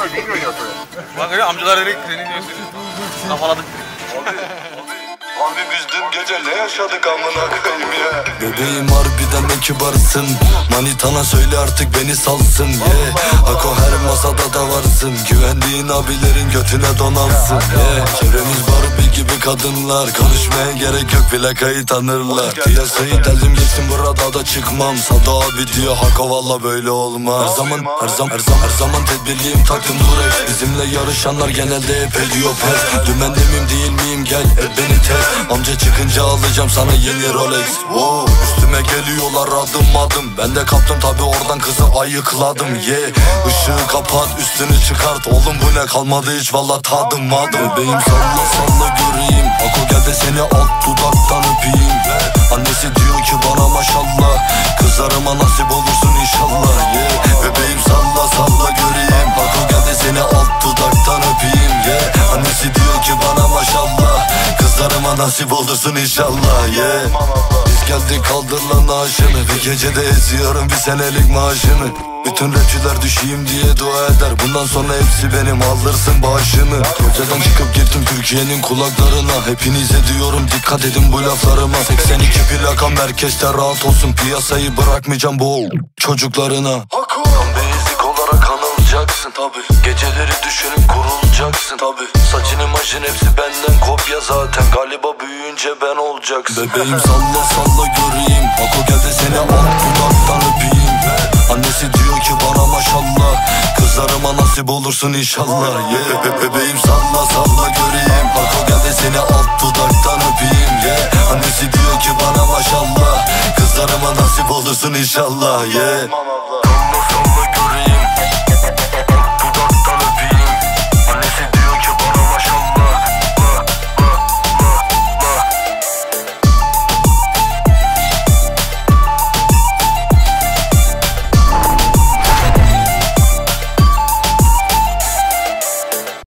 Ama video yapıyor. Bak öyle amcalar direkt treni diyorsun. Kafaladık. Abi biz dün gece ne yaşadık amına koyayım ya? Bebeğim harbiden ne kibarsın? Manitana söyle artık beni salsın yeah. Ako her masada da varsın. Güvendiğin abilerin götüne donansın yeah. Çevremiz Barbie gibi kadınlar. Konuşmaya gerek yok plakayı tanırlar. Piyasayı deldim geçtim burada da çıkmam. Sada abi diyor Hako valla böyle olmaz. Her zaman her zaman her zaman, her zaman tedbirliyim taktım Durex. Bizimle yarışanlar genelde hep ediyor pes miyim değil miyim? Gel hep beni test Amca çıkınca alacağım sana yeni Rolex. Wow. Üstüme geliyorlar adım adım. Ben de kaptım tabi oradan kızı ayıkladım. Yeah. Işığı kapat üstünü çıkart. Oğlum bu ne kalmadı hiç valla tadım adım Bebeğim salla salla göreyim. Ako gel de seni alt dudaktan öpeyim. Annesi Kızlarıma nasip olursun inşallah yeah. Biz geldik kaldır lan aşını Bir gecede eziyorum bir senelik maaşını. Bütün rapçiler düşeyim diye dua eder. Bundan sonra hepsi benim alırsın başını Geceden çıkıp girdim Türkiye'nin kulaklarına. Hepinize diyorum dikkat edin bu laflarıma. 82 plakam herkeste rahat olsun. Piyasayı bırakmayacağım bu çocuklarına. Hako Basic olarak anılacaksın. Tabi Geceleri düşünüp İmajın hepsi benden kopya zaten. Galiba büyüyünce ben olacaksın. Bebeğim salla salla göreyim. Ako gel de seni alt dudaktan öpeyim. Annesi diyor ki bana maşallah. Kızlarıma nasip olursun inşallah yeah. Be- bebeğim salla salla göreyim. Ako gel de seni alt dudaktan öpeyim yeah. Annesi diyor ki bana maşallah. Kızlarıma nasip olursun inşallah yeah.